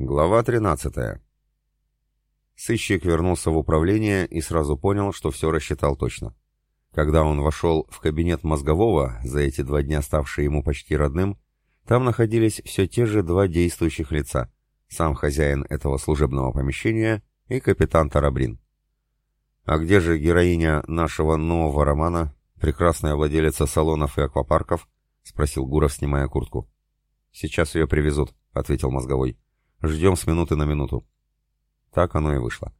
Глава 13. Сыщик вернулся в управление и сразу понял, что все рассчитал точно. Когда он вошел в кабинет мозгового, за эти два дня ставший ему почти родным, там находились все те же два действующих лица, сам хозяин этого служебного помещения и капитан Тарабрин. А где же героиня нашего нового романа, прекрасная владелица салонов и аквапарков? — спросил Гуров, снимая куртку. «Сейчас ее привезут», — ответил мозговой. Ждем с минуты на минуту. Так оно и вышло.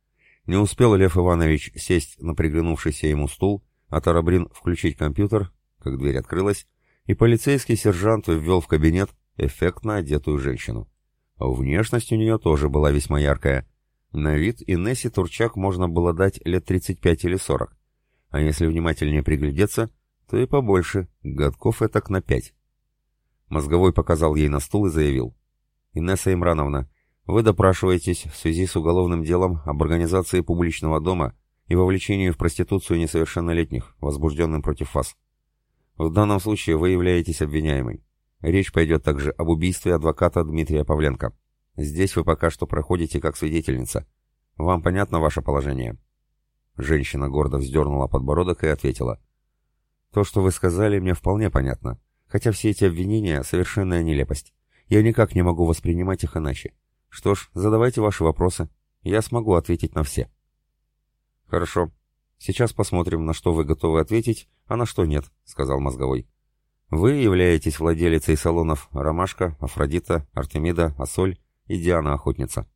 Не успел Лев Иванович сесть на приглянувшийся ему стул, а Тарабрин включить компьютер, как дверь открылась, и полицейский сержант ввел в кабинет эффектно одетую женщину. Внешность у нее тоже была весьма яркая. На вид Инессе Турчак можно было дать лет 35 или 40. А если внимательнее приглядеться, то и побольше, годков этак на пять. Мозговой показал ей на стул и заявил. «Инесса Имрановна, вы допрашиваетесь в связи с уголовным делом об организации публичного дома и вовлечении в проституцию несовершеннолетних, возбужденным против вас. В данном случае вы являетесь обвиняемой. Речь пойдет также об убийстве адвоката Дмитрия Павленко. Здесь вы пока что проходите как свидетельница. Вам понятно ваше положение?» Женщина гордо вздернула подбородок и ответила. «То, что вы сказали, мне вполне понятно, хотя все эти обвинения — совершенная нелепость. Я никак не могу воспринимать их иначе. Что ж, задавайте ваши вопросы. Я смогу ответить на все. Хорошо. Сейчас посмотрим, на что вы готовы ответить, а на что нет, сказал мозговой. Вы являетесь владелицей салонов «Ромашка», «Афродита», «Артемида», «Ассоль» и «Диана Охотница».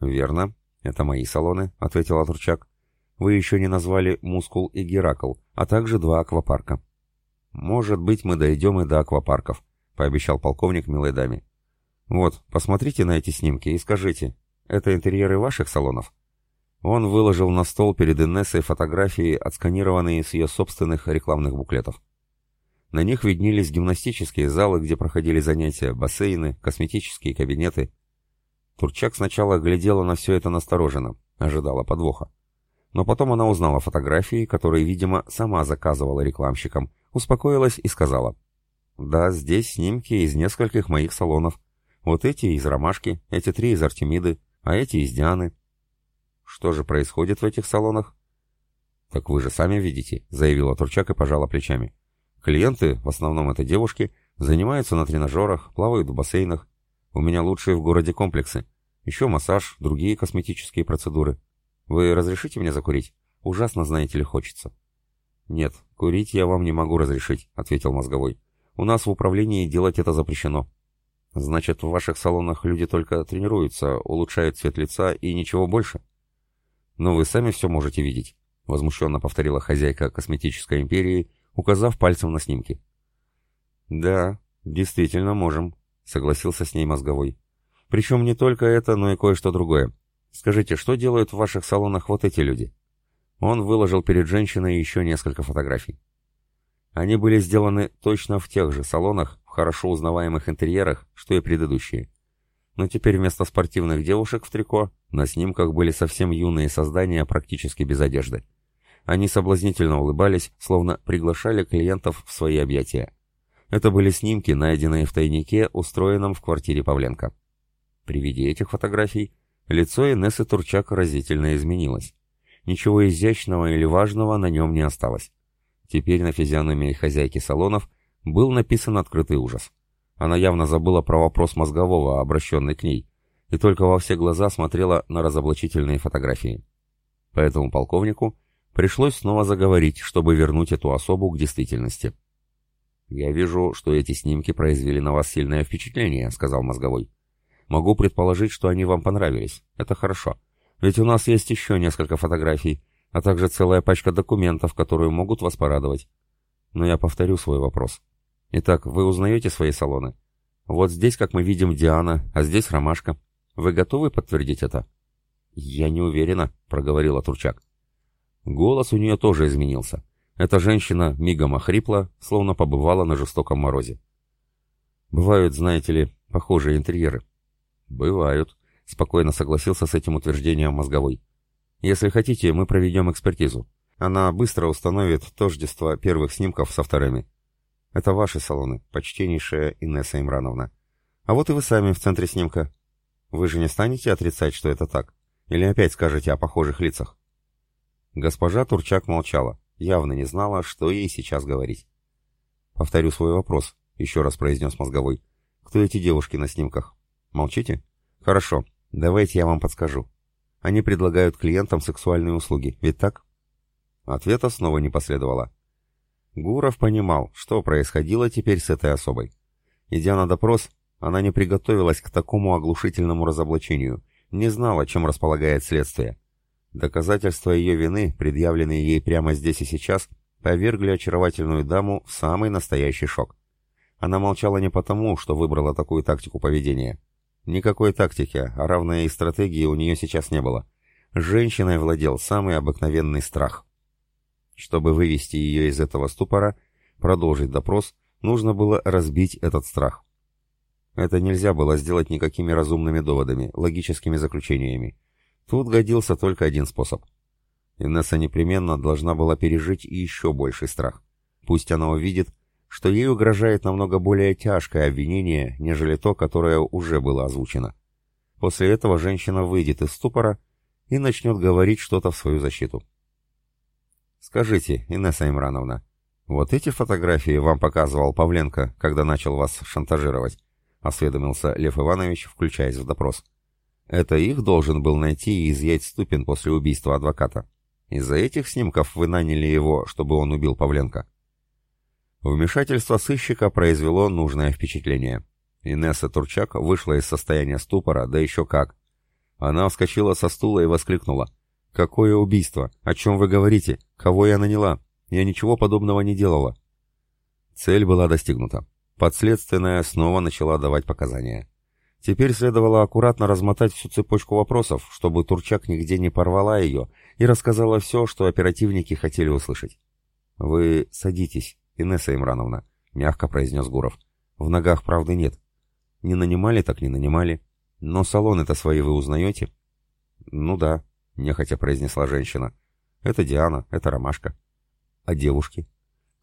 «Верно. Это мои салоны», — ответил Турчак. «Вы еще не назвали «Мускул» и «Геракл», а также два аквапарка». «Может быть, мы дойдем и до аквапарков», — пообещал полковник милой даме. «Вот, посмотрите на эти снимки и скажите, это интерьеры ваших салонов?» Он выложил на стол перед Инессой фотографии, отсканированные с ее собственных рекламных буклетов. На них виднелись гимнастические залы, где проходили занятия, бассейны, косметические кабинеты. Турчак сначала глядела на все это настороженно, ожидала подвоха. Но потом она узнала фотографии, которые, видимо, сама заказывала рекламщикам, успокоилась и сказала, «Да, здесь снимки из нескольких моих салонов. Вот эти из ромашки, эти три из Артемиды, а эти из Дианы. Что же происходит в этих салонах? Так вы же сами видите, заявила Турчак и пожала плечами. Клиенты, в основном это девушки, занимаются на тренажерах, плавают в бассейнах. У меня лучшие в городе комплексы. Еще массаж, другие косметические процедуры. Вы разрешите мне закурить? Ужасно, знаете ли, хочется. Нет, курить я вам не могу разрешить, ответил мозговой. У нас в управлении делать это запрещено. Значит, в ваших салонах люди только тренируются, улучшают цвет лица и ничего больше? Но вы сами все можете видеть, возмущенно повторила хозяйка косметической империи, указав пальцем на снимки. Да, действительно можем, согласился с ней мозговой. Причем не только это, но и кое-что другое. Скажите, что делают в ваших салонах вот эти люди? Он выложил перед женщиной еще несколько фотографий. Они были сделаны точно в тех же салонах, хорошо узнаваемых интерьерах, что и предыдущие. Но теперь вместо спортивных девушек в трико на снимках были совсем юные создания практически без одежды. Они соблазнительно улыбались, словно приглашали клиентов в свои объятия. Это были снимки, найденные в тайнике, устроенном в квартире Павленко. При виде этих фотографий лицо Инессы Турчак разительно изменилось. Ничего изящного или важного на нем не осталось. Теперь на физиономии хозяйки салонов был написан открытый ужас. Она явно забыла про вопрос мозгового, обращенный к ней, и только во все глаза смотрела на разоблачительные фотографии. Поэтому полковнику пришлось снова заговорить, чтобы вернуть эту особу к действительности. «Я вижу, что эти снимки произвели на вас сильное впечатление», — сказал мозговой. «Могу предположить, что они вам понравились. Это хорошо. Ведь у нас есть еще несколько фотографий, а также целая пачка документов, которые могут вас порадовать. Но я повторю свой вопрос. Итак, вы узнаете свои салоны? Вот здесь, как мы видим, Диана, а здесь Ромашка. Вы готовы подтвердить это? Я не уверена, проговорила Турчак. Голос у нее тоже изменился. Эта женщина мигом охрипла, словно побывала на жестоком морозе. Бывают, знаете ли, похожие интерьеры. Бывают, спокойно согласился с этим утверждением мозговой. Если хотите, мы проведем экспертизу. Она быстро установит тождество первых снимков со вторыми. Это ваши салоны, почтеннейшая Инесса Имрановна. А вот и вы сами в центре снимка. Вы же не станете отрицать, что это так? Или опять скажете о похожих лицах?» Госпожа Турчак молчала, явно не знала, что ей сейчас говорить. «Повторю свой вопрос», — еще раз произнес мозговой. «Кто эти девушки на снимках? Молчите? Хорошо, давайте я вам подскажу. Они предлагают клиентам сексуальные услуги, ведь так?» Ответа снова не последовало. Гуров понимал, что происходило теперь с этой особой. Идя на допрос, она не приготовилась к такому оглушительному разоблачению, не знала, чем располагает следствие. Доказательства ее вины, предъявленные ей прямо здесь и сейчас, повергли очаровательную даму в самый настоящий шок. Она молчала не потому, что выбрала такую тактику поведения. Никакой тактики, а равной и стратегии у нее сейчас не было. Женщиной владел самый обыкновенный страх. Чтобы вывести ее из этого ступора, продолжить допрос, нужно было разбить этот страх. Это нельзя было сделать никакими разумными доводами, логическими заключениями. Тут годился только один способ. Инесса непременно должна была пережить еще больший страх. Пусть она увидит, что ей угрожает намного более тяжкое обвинение, нежели то, которое уже было озвучено. После этого женщина выйдет из ступора и начнет говорить что-то в свою защиту. «Скажите, Инесса Имрановна, вот эти фотографии вам показывал Павленко, когда начал вас шантажировать?» — осведомился Лев Иванович, включаясь в допрос. «Это их должен был найти и изъять Ступин после убийства адвоката. Из-за этих снимков вы наняли его, чтобы он убил Павленко». Вмешательство сыщика произвело нужное впечатление. Инесса Турчак вышла из состояния ступора, да еще как. Она вскочила со стула и воскликнула. «Какое убийство? О чем вы говорите? Кого я наняла? Я ничего подобного не делала». Цель была достигнута. Подследственная снова начала давать показания. Теперь следовало аккуратно размотать всю цепочку вопросов, чтобы Турчак нигде не порвала ее и рассказала все, что оперативники хотели услышать. «Вы садитесь, Инесса Имрановна», — мягко произнес Гуров. «В ногах правды нет. Не нанимали, так не нанимали. Но салоны-то свои вы узнаете?» «Ну да», — нехотя произнесла женщина. «Это Диана, это Ромашка». «А девушки?»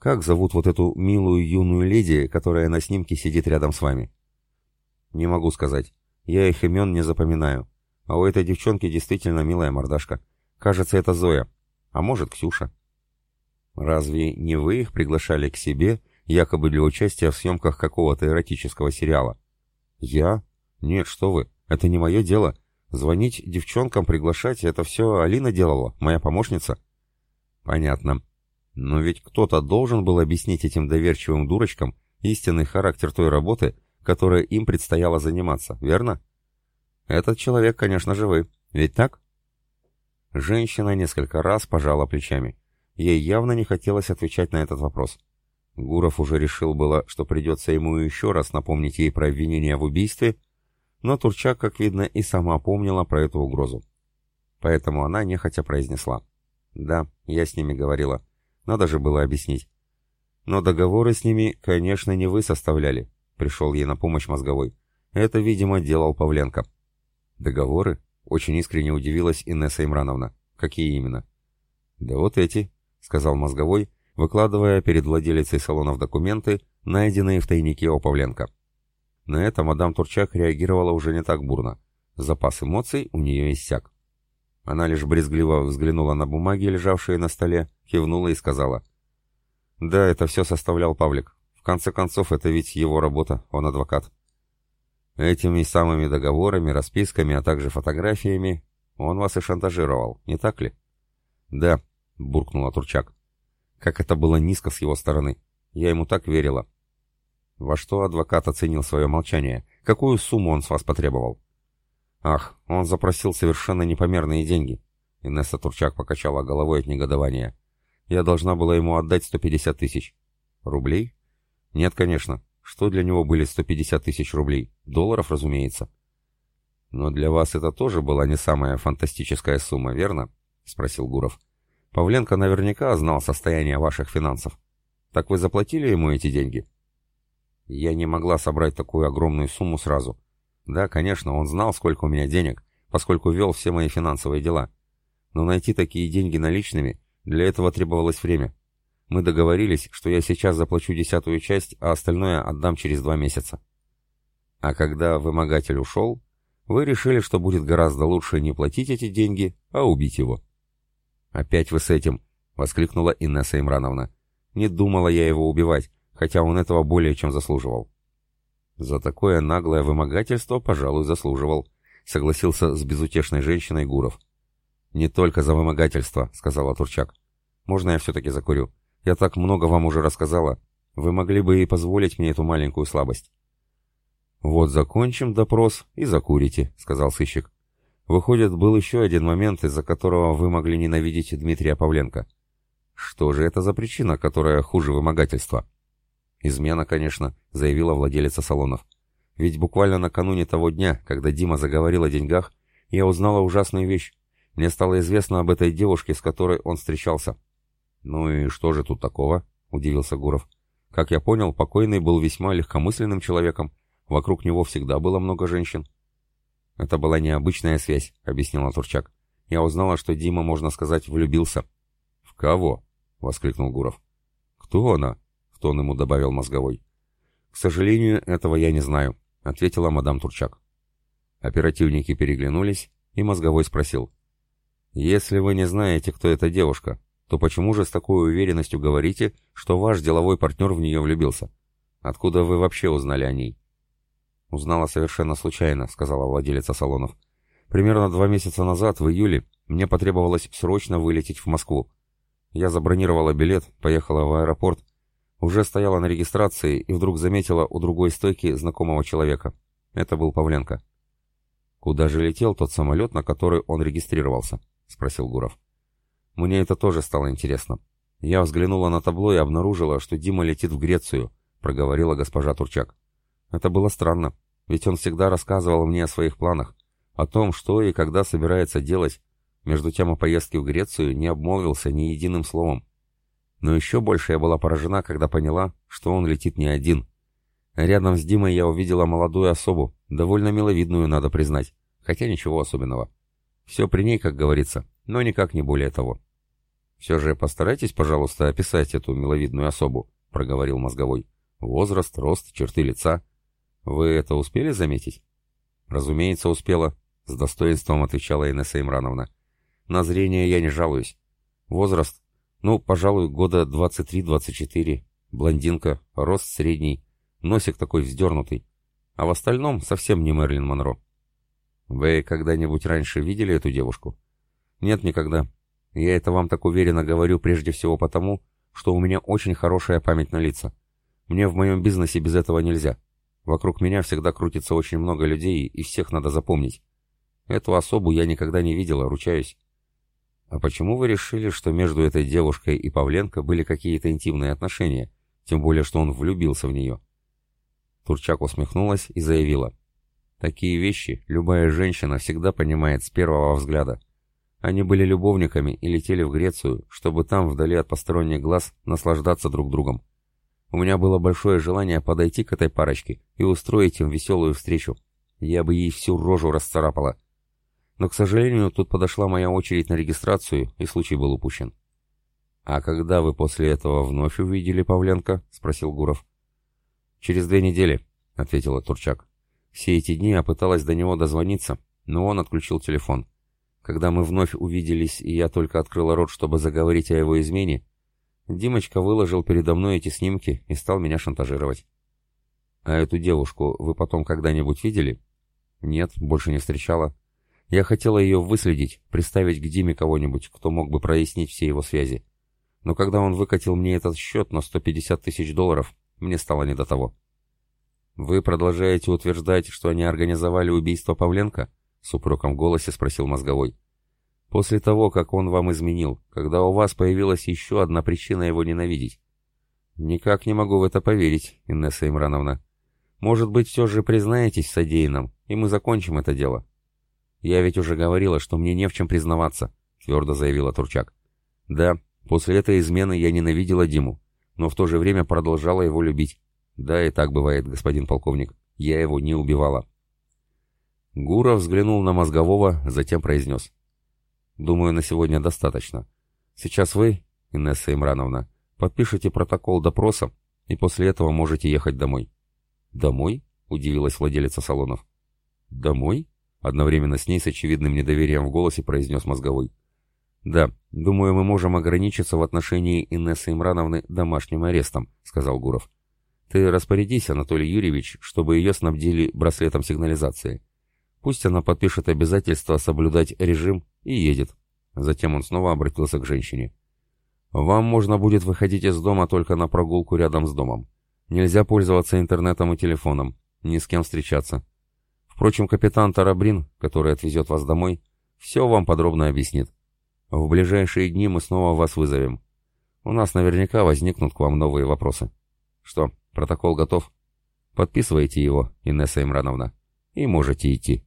Как зовут вот эту милую юную леди, которая на снимке сидит рядом с вами? Не могу сказать. Я их имен не запоминаю. А у этой девчонки действительно милая мордашка. Кажется, это Зоя. А может, Ксюша. Разве не вы их приглашали к себе, якобы для участия в съемках какого-то эротического сериала? Я? Нет, что вы. Это не мое дело. Звонить девчонкам, приглашать — это все Алина делала, моя помощница. Понятно. Но ведь кто-то должен был объяснить этим доверчивым дурочкам истинный характер той работы, которой им предстояло заниматься, верно? Этот человек, конечно же, вы. Ведь так? Женщина несколько раз пожала плечами. Ей явно не хотелось отвечать на этот вопрос. Гуров уже решил было, что придется ему еще раз напомнить ей про обвинение в убийстве, но Турчак, как видно, и сама помнила про эту угрозу. Поэтому она нехотя произнесла. «Да, я с ними говорила. Надо же было объяснить. Но договоры с ними, конечно, не вы составляли. Пришел ей на помощь мозговой. Это, видимо, делал Павленко. Договоры? Очень искренне удивилась Инесса Имрановна. Какие именно? Да вот эти, сказал мозговой, выкладывая перед владелицей салонов документы, найденные в тайнике у Павленко. На это мадам Турчак реагировала уже не так бурно. Запас эмоций у нее иссяк. Она лишь брезгливо взглянула на бумаги, лежавшие на столе, кивнула и сказала. «Да, это все составлял Павлик. В конце концов, это ведь его работа, он адвокат. Этими самыми договорами, расписками, а также фотографиями он вас и шантажировал, не так ли?» «Да», — буркнула Турчак. «Как это было низко с его стороны. Я ему так верила». «Во что адвокат оценил свое молчание? Какую сумму он с вас потребовал?» Ах, он запросил совершенно непомерные деньги. Инесса Турчак покачала головой от негодования. Я должна была ему отдать 150 тысяч. Рублей? Нет, конечно. Что для него были 150 тысяч рублей? Долларов, разумеется. Но для вас это тоже была не самая фантастическая сумма, верно? Спросил Гуров. Павленко наверняка знал состояние ваших финансов. Так вы заплатили ему эти деньги? Я не могла собрать такую огромную сумму сразу. Да, конечно, он знал, сколько у меня денег, поскольку вел все мои финансовые дела. Но найти такие деньги наличными, для этого требовалось время. Мы договорились, что я сейчас заплачу десятую часть, а остальное отдам через два месяца. А когда вымогатель ушел, Вы решили, что будет гораздо лучше не платить эти деньги, а убить его». «Опять вы с этим!» — воскликнула Инесса Имрановна. «Не думала я его убивать, хотя он этого более чем заслуживал». «За такое наглое вымогательство, пожалуй, заслуживал», — согласился с безутешной женщиной Гуров. «Не только за вымогательство», — сказала Турчак. «Можно я все-таки закурю? Я так много вам уже рассказала. Вы могли бы и позволить мне эту маленькую слабость». «Вот закончим допрос и закурите», — сказал сыщик. «Выходит, был еще один момент, из-за которого вы могли ненавидеть Дмитрия Павленко. Что же это за причина, которая хуже вымогательства?» «Измена, конечно», — заявила владелица салонов. «Ведь буквально накануне того дня, когда Дима заговорил о деньгах, я узнала ужасную вещь. Мне стало известно об этой девушке, с которой он встречался». «Ну и что же тут такого?» — удивился Гуров. «Как я понял, покойный был весьма легкомысленным человеком, Вокруг него всегда было много женщин. Это была необычная связь, объяснила Турчак. Я узнала, что Дима, можно сказать, влюбился. В кого? воскликнул Гуров. Кто она? в тон ему добавил мозговой. К сожалению, этого я не знаю, ответила мадам Турчак. Оперативники переглянулись, и мозговой спросил. «Если вы не знаете, кто эта девушка, то почему же с такой уверенностью говорите, что ваш деловой партнер в нее влюбился? Откуда вы вообще узнали о ней?» «Узнала совершенно случайно», — сказала владелица салонов. «Примерно два месяца назад, в июле, мне потребовалось срочно вылететь в Москву. Я забронировала билет, поехала в аэропорт, уже стояла на регистрации и вдруг заметила у другой стойки знакомого человека. Это был Павленко. «Куда же летел тот самолет, на который он регистрировался?» — спросил Гуров. «Мне это тоже стало интересно. Я взглянула на табло и обнаружила, что Дима летит в Грецию», — проговорила госпожа Турчак. Это было странно, ведь он всегда рассказывал мне о своих планах, о том, что и когда собирается делать. Между тем о поездке в Грецию не обмолвился ни единым словом. Но еще больше я была поражена, когда поняла, что он летит не один. Рядом с Димой я увидела молодую особу, довольно миловидную, надо признать, хотя ничего особенного. Все при ней, как говорится, но никак не более того. «Все же постарайтесь, пожалуйста, описать эту миловидную особу», — проговорил мозговой. «Возраст, рост, черты лица». «Вы это успели заметить?» «Разумеется, успела», — с достоинством отвечала Инесса Имрановна. «На зрение я не жалуюсь. Возраст? Ну, пожалуй, года 23-24. Блондинка, рост средний, носик такой вздернутый. А в остальном совсем не Мерлин Монро». «Вы когда-нибудь раньше видели эту девушку?» «Нет, никогда. Я это вам так уверенно говорю прежде всего потому, что у меня очень хорошая память на лица. Мне в моем бизнесе без этого нельзя. Вокруг меня всегда крутится очень много людей, и всех надо запомнить. Эту особу я никогда не видела, ручаюсь. А почему вы решили, что между этой девушкой и Павленко были какие-то интимные отношения, тем более, что он влюбился в нее? Турчак усмехнулась и заявила. Такие вещи любая женщина всегда понимает с первого взгляда. Они были любовниками и летели в Грецию, чтобы там, вдали от посторонних глаз, наслаждаться друг другом. У меня было большое желание подойти к этой парочке и устроить им веселую встречу. Я бы ей всю рожу расцарапала. Но, к сожалению, тут подошла моя очередь на регистрацию, и случай был упущен. «А когда вы после этого вновь увидели Павленко?» — спросил Гуров. «Через две недели», — ответила Турчак. «Все эти дни я пыталась до него дозвониться, но он отключил телефон. Когда мы вновь увиделись, и я только открыла рот, чтобы заговорить о его измене, Димочка выложил передо мной эти снимки и стал меня шантажировать. А эту девушку вы потом когда-нибудь видели? Нет, больше не встречала. Я хотела ее выследить, приставить к Диме кого-нибудь, кто мог бы прояснить все его связи. Но когда он выкатил мне этот счет на 150 тысяч долларов, мне стало не до того. «Вы продолжаете утверждать, что они организовали убийство Павленко?» — с упреком в голосе спросил мозговой. После того, как он вам изменил, когда у вас появилась еще одна причина его ненавидеть. Никак не могу в это поверить, Инесса Имрановна. Может быть, все же признаетесь в содеянном, и мы закончим это дело. Я ведь уже говорила, что мне не в чем признаваться, твердо заявила Турчак. Да, после этой измены я ненавидела Диму, но в то же время продолжала его любить. Да, и так бывает, господин полковник. Я его не убивала. Гуров взглянул на мозгового, затем произнес. Думаю, на сегодня достаточно. Сейчас вы, Инесса Имрановна, подпишите протокол допроса, и после этого можете ехать домой. Домой? Удивилась владелица салонов. Домой? Одновременно с ней с очевидным недоверием в голосе произнес мозговой. «Да, думаю, мы можем ограничиться в отношении Инессы Имрановны домашним арестом», — сказал Гуров. «Ты распорядись, Анатолий Юрьевич, чтобы ее снабдили браслетом сигнализации. Пусть она подпишет обязательство соблюдать режим и едет». Затем он снова обратился к женщине. «Вам можно будет выходить из дома только на прогулку рядом с домом. Нельзя пользоваться интернетом и телефоном, ни с кем встречаться. Впрочем, капитан Тарабрин, который отвезет вас домой, все вам подробно объяснит. В ближайшие дни мы снова вас вызовем. У нас наверняка возникнут к вам новые вопросы. Что, протокол готов? Подписывайте его, Инесса Имрановна, и можете идти.